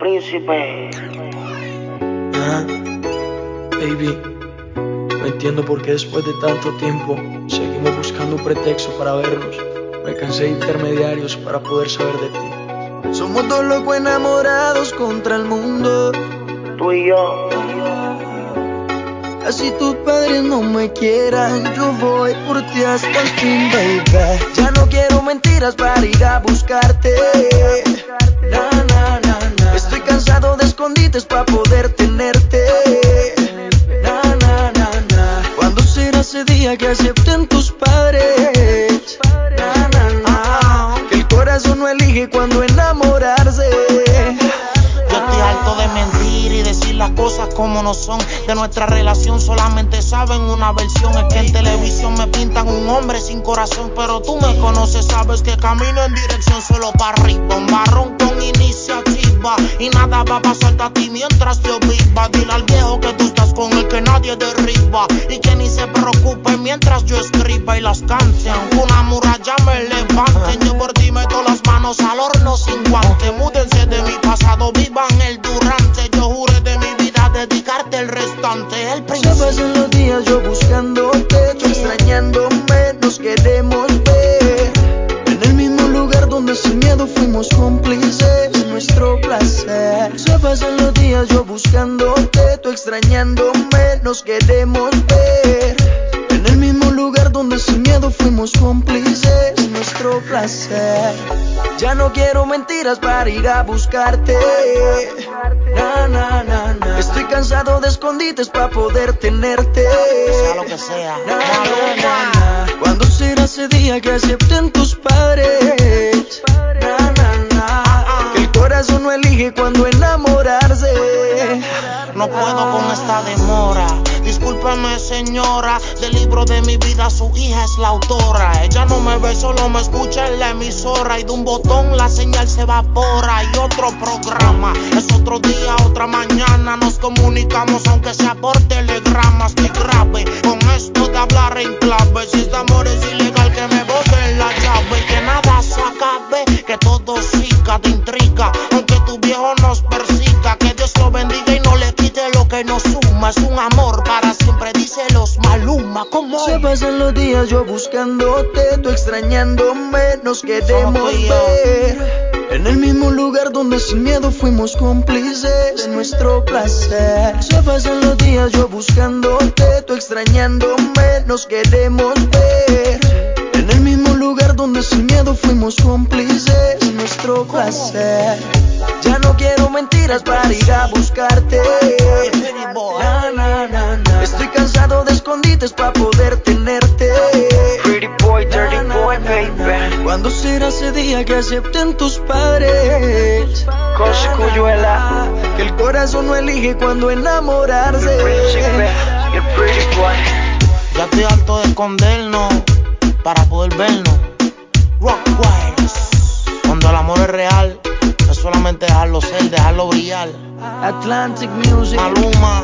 Príncipe. Ah, baby, no entiendo por qué después de tanto tiempo seguimos buscando un pretexto para vernos. Me cansé de intermediarios para poder saber de ti. Somos dos locos enamorados contra el mundo. Tú y yo. Así tus padres no me quieran, yo voy por ti hasta el fin, baby. Ya no quiero mentiras para ir a buscarte. Para poder tenerte. Na, na, na, na. ¿Cuándo será ese día que acepten tus padres? Na, na, na. Que el corazón no elige cuando enamorarse. Yo estoy harto de mentir y decir las cosas como no son. De nuestra relación solamente saben una versión. Es que en televisión me pintan un hombre sin corazón. Pero tú me conoces, sabes que camino en dirección solo para arriba. Un barrón con iniciativa. Y nada va a pasarte a ti mientras yo viva. Dile al buscándote, tú extrañándome, nos queremos ver. En el mismo lugar donde sin miedo fuimos cómplices nuestro placer. Ya no quiero mentiras para ir a buscarte. Na, na, na, na. Estoy cansado de escondites para poder tenerte. Que sea lo que sea. Na, na, na. ¿Cuándo será ese día que acepten tus padres? No puedo con esta demora. Discúlpeme, señora. Del libro de mi vida, su hija es la autora. Ella no me ve, solo me escucha en la emisora. Y de un botón la señal se evapora. Y otro programa. Es otro día, otra mañana. Nos comunicamos, aunque sea por telegramas. Que grave con esto de hablar en clave. Se pasan los días yo buscándote, tú extrañándome, nos queremos ver. En el mismo lugar donde sin miedo fuimos cómplices de nuestro placer. Se pasan los días yo buscándote, tú extrañándome, nos queremos ver. En el mismo lugar donde sin miedo fuimos cómplices de nuestro placer. Ya no quiero mentiras para ir a buscarte. Acepten tus padres? Coscuyuela. Que el corazón no elige cuando enamorarse. Ya estoy harto de escondernos para poder vernos. Rockwise. Cuando el amor es real, es solamente dejarlo ser, dejarlo brillar. Atlantic Music. Maluma